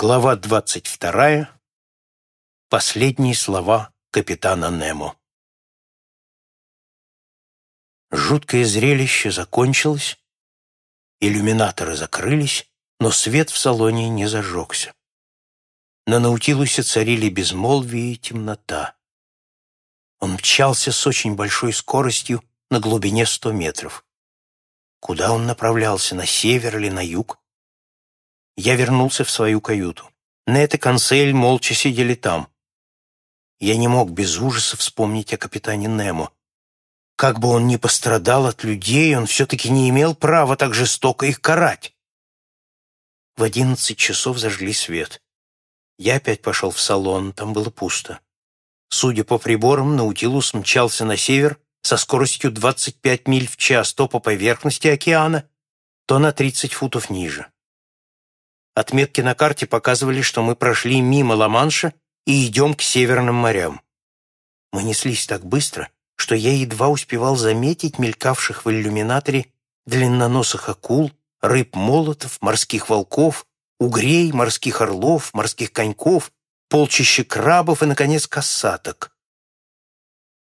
Глава двадцать вторая. Последние слова капитана Немо. Жуткое зрелище закончилось, иллюминаторы закрылись, но свет в салоне не зажегся. На Наутилусе царили безмолвие и темнота. Он мчался с очень большой скоростью на глубине ста метров. Куда он направлялся, на север или на юг, я вернулся в свою каюту. Нет и Консель молча сидели там. Я не мог без ужаса вспомнить о капитане Немо. Как бы он ни пострадал от людей, он все-таки не имел права так жестоко их карать. В одиннадцать часов зажгли свет. Я опять пошел в салон, там было пусто. Судя по приборам, Наутилус мчался на север со скоростью 25 миль в час то по поверхности океана, то на 30 футов ниже. Отметки на карте показывали, что мы прошли мимо Ла-Манша и идем к северным морям. Мы неслись так быстро, что я едва успевал заметить мелькавших в иллюминаторе длинноносых акул, рыб-молотов, морских волков, угрей, морских орлов, морских коньков, полчища крабов и, наконец, косаток.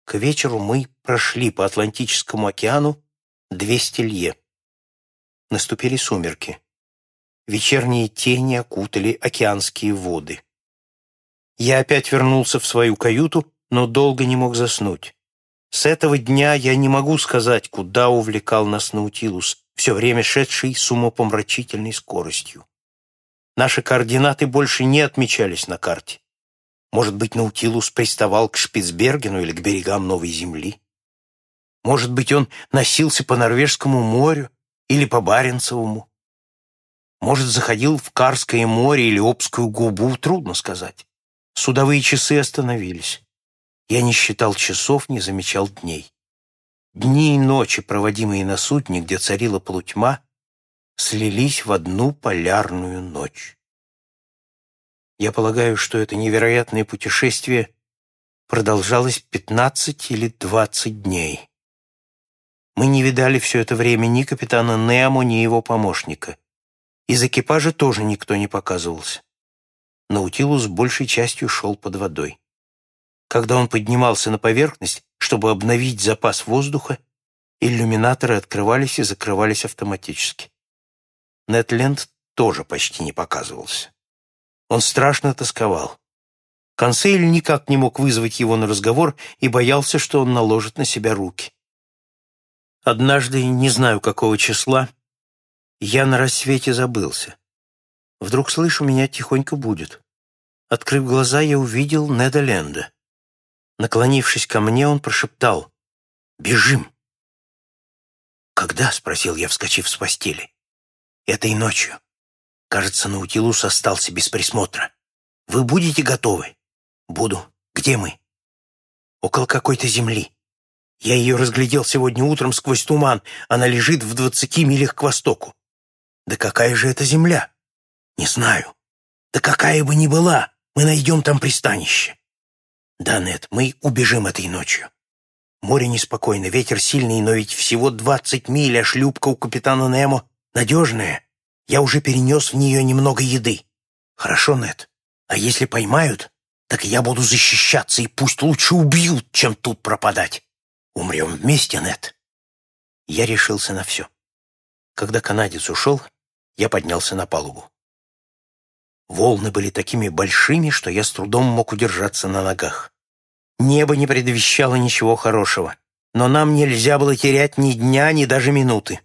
К вечеру мы прошли по Атлантическому океану 200 лье. Наступили сумерки. Вечерние тени окутали океанские воды. Я опять вернулся в свою каюту, но долго не мог заснуть. С этого дня я не могу сказать, куда увлекал нас Наутилус, все время шедший с умопомрачительной скоростью. Наши координаты больше не отмечались на карте. Может быть, Наутилус приставал к Шпицбергену или к берегам Новой Земли. Может быть, он носился по Норвежскому морю или по Баренцевому. Может, заходил в Карское море или Обскую губу, трудно сказать. Судовые часы остановились. Я не считал часов, не замечал дней. Дни и ночи, проводимые на судне, где царила полутьма, слились в одну полярную ночь. Я полагаю, что это невероятное путешествие продолжалось пятнадцать или двадцать дней. Мы не видали все это время ни капитана Немо, ни его помощника. Из экипажа тоже никто не показывался. Наутилус большей частью шел под водой. Когда он поднимался на поверхность, чтобы обновить запас воздуха, иллюминаторы открывались и закрывались автоматически. Нетленд тоже почти не показывался. Он страшно тосковал. Консейль никак не мог вызвать его на разговор и боялся, что он наложит на себя руки. Однажды, не знаю какого числа, я на рассвете забылся. Вдруг слышу, меня тихонько будет. Открыв глаза, я увидел Неда Ленда. Наклонившись ко мне, он прошептал «Бежим!» «Когда?» — спросил я, вскочив с постели. «Этой ночью. Кажется, Наутилус остался без присмотра. Вы будете готовы?» «Буду. Где мы?» «Около какой-то земли. Я ее разглядел сегодня утром сквозь туман. Она лежит в двадцати милях к востоку. Да какая же это земля? Не знаю. Да какая бы ни была, мы найдем там пристанище. Да, нет, мы убежим этой ночью. Море неспокойно, ветер сильный, но ведь всего двадцать миль, а шлюпка у капитана Немо надежная. Я уже перенес в нее немного еды. Хорошо, Нет. А если поймают, так я буду защищаться, и пусть лучше убьют, чем тут пропадать. Умрем вместе, Нет. Я решился на все. Когда канадец ушел, я поднялся на палубу. Волны были такими большими, что я с трудом мог удержаться на ногах. Небо не предвещало ничего хорошего, но нам нельзя было терять ни дня, ни даже минуты.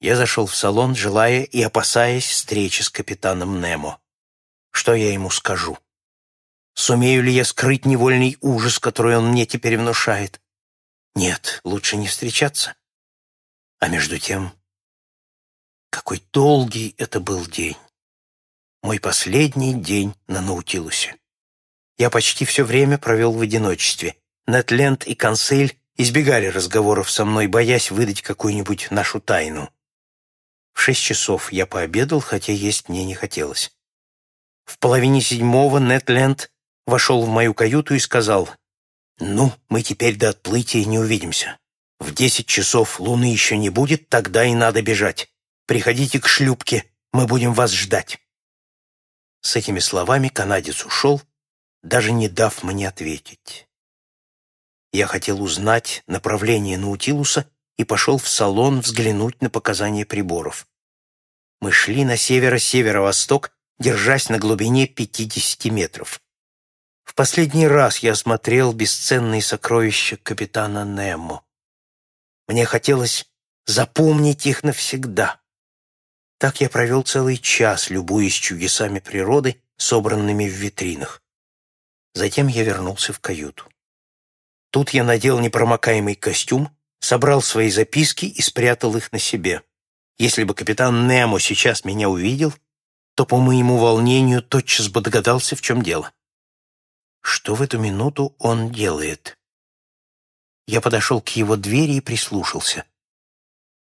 Я зашел в салон, желая и опасаясь встречи с капитаном Немо. Что я ему скажу? Сумею ли я скрыть невольный ужас, который он мне теперь внушает? Нет, лучше не встречаться. А между тем какой долгий это был день. Мой последний день на Наутилусе. Я почти все время провел в одиночестве. Нетленд и Консель избегали разговоров со мной, боясь выдать какую-нибудь нашу тайну. В шесть часов я пообедал, хотя есть мне не хотелось. В половине седьмого Нетленд вошел в мою каюту и сказал, «Ну, мы теперь до отплытия не увидимся. В десять часов луны еще не будет, тогда и надо бежать. Приходите к шлюпке, мы будем вас ждать». С этими словами канадец ушел, даже не дав мне ответить. Я хотел узнать направление Наутилуса и пошел в салон взглянуть на показания приборов. Мы шли на северо-северо-восток, держась на глубине 50 метров. В последний раз я осмотрел бесценные сокровища капитана Немо. Мне хотелось запомнить их навсегда. Так я провел целый час, любуясь чудесами природы, собранными в витринах. Затем я вернулся в каюту. Тут я надел непромокаемый костюм, собрал свои записки и спрятал их на себе. Если бы капитан Немо сейчас меня увидел, то по моему волнению тотчас бы догадался, в чем дело. Что в эту минуту он делает? Я подошел к его двери и прислушался.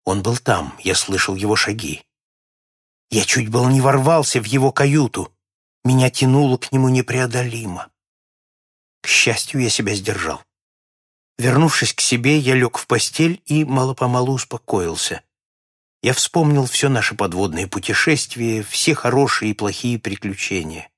Он был там, я слышал его шаги. Я чуть было не ворвался в его каюту. Меня тянуло к нему непреодолимо. К счастью, я себя сдержал. Вернувшись к себе, я лег в постель и мало-помалу успокоился. Я вспомнил все наши подводные путешествия, все хорошие и плохие приключения.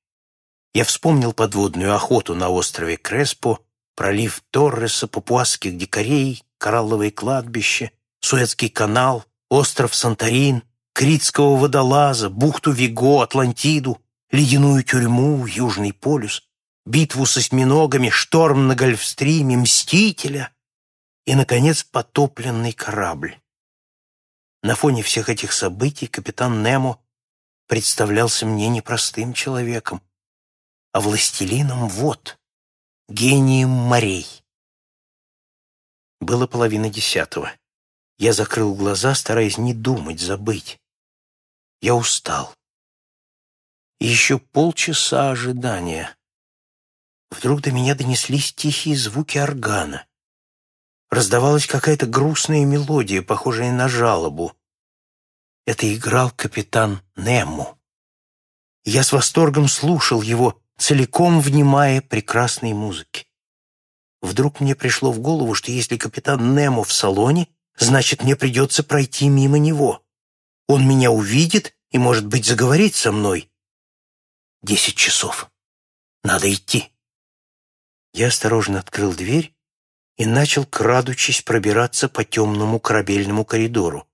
Я вспомнил подводную охоту на острове Креспо, пролив Торреса, папуасских дикарей, коралловое кладбище, Суэцкий канал, остров Санторин, Критского водолаза, бухту Виго, Атлантиду, ледяную тюрьму, Южный полюс, битву с осьминогами, шторм на Гольфстриме, Мстителя и, наконец, потопленный корабль. На фоне всех этих событий капитан Немо представлялся мне непростым человеком, а властелином вод, гением морей. Было половина десятого. Я закрыл глаза, стараясь не думать, забыть. Я устал. И еще полчаса ожидания. Вдруг до меня донеслись тихие звуки органа. Раздавалась какая-то грустная мелодия, похожая на жалобу. Это играл капитан Немо. Я с восторгом слушал его, целиком внимая прекрасной музыке. Вдруг мне пришло в голову, что если капитан Немо в салоне, значит, мне придется пройти мимо него. Он меня увидит и, может быть, заговорит со мной. Десять часов. Надо идти. Я осторожно открыл дверь и начал, крадучись, пробираться по темному корабельному коридору.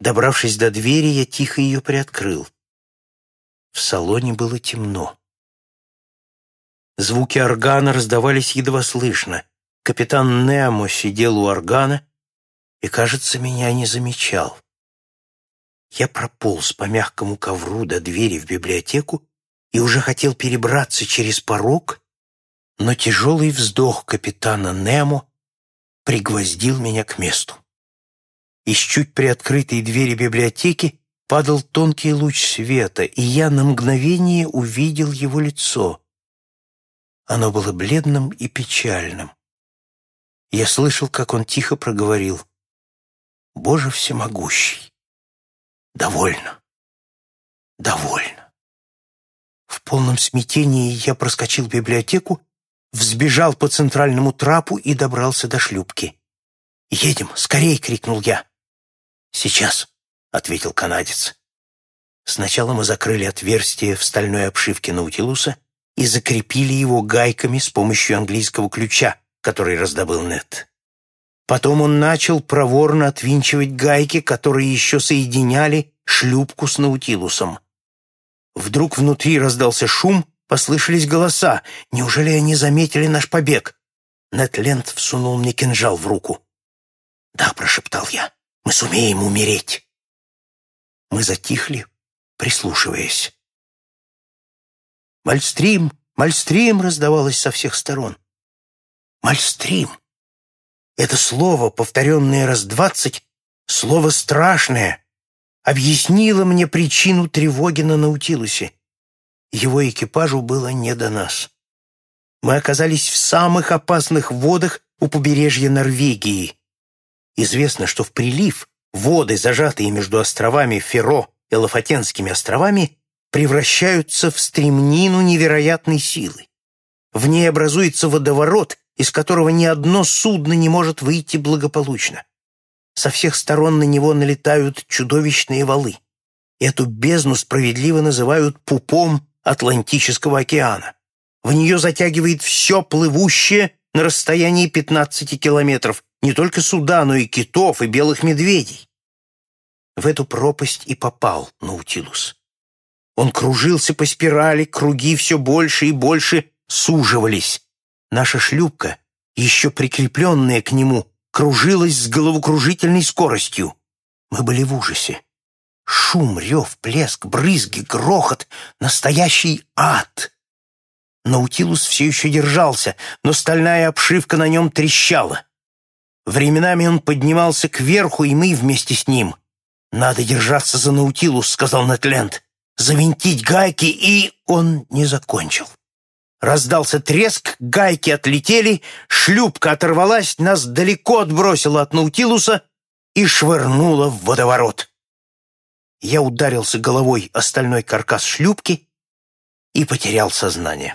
Добравшись до двери, я тихо ее приоткрыл. В салоне было темно. Звуки органа раздавались едва слышно. Капитан Немо сидел у органа и, кажется, меня не замечал. Я прополз по мягкому ковру до двери в библиотеку и уже хотел перебраться через порог, но тяжелый вздох капитана Немо пригвоздил меня к месту. Из чуть приоткрытой двери библиотеки падал тонкий луч света, и я на мгновение увидел его лицо. Оно было бледным и печальным. Я слышал, как он тихо проговорил «Боже всемогущий, Довольно. Довольно. В полном смятении я проскочил в библиотеку, взбежал по центральному трапу и добрался до шлюпки. «Едем, скорей!» — крикнул я. «Сейчас», — ответил канадец. Сначала мы закрыли отверстие в стальной обшивке Наутилуса и закрепили его гайками с помощью английского ключа, который раздобыл Нет. Потом он начал проворно отвинчивать гайки, которые еще соединяли шлюпку с Наутилусом. Вдруг внутри раздался шум, послышались голоса. Неужели они заметили наш побег? Нетленд всунул мне кинжал в руку. «Да», — прошептал я, — «мы сумеем умереть». Мы затихли, прислушиваясь. «Мальстрим! Мальстрим!» — раздавалось со всех сторон. «Мальстрим!» Это слово, повторенное раз двадцать, слово страшное, объяснило мне причину тревоги на Наутилусе. Его экипажу было не до нас. Мы оказались в самых опасных водах у побережья Норвегии. Известно, что в прилив воды, зажатые между островами Феро и Лафатенскими островами, превращаются в стремнину невероятной силы. В ней образуется водоворот, из которого ни одно судно не может выйти благополучно. Со всех сторон на него налетают чудовищные валы. Эту бездну справедливо называют пупом Атлантического океана. В нее затягивает все плывущее на расстоянии 15 километров, не только суда, но и китов, и белых медведей. В эту пропасть и попал Наутилус. Он кружился по спирали, круги все больше и больше суживались. Наша шлюпка, еще прикрепленная к нему, кружилась с головокружительной скоростью. Мы были в ужасе. Шум, рев, плеск, брызги, грохот — настоящий ад. Наутилус все еще держался, но стальная обшивка на нем трещала. Временами он поднимался кверху, и мы вместе с ним. «Надо держаться за Наутилус», — сказал Нетленд. «Завинтить гайки», и он не закончил. Раздался треск, гайки отлетели, шлюпка оторвалась, нас далеко отбросила от Наутилуса и швырнула в водоворот. Я ударился головой о стальной каркас шлюпки и потерял сознание.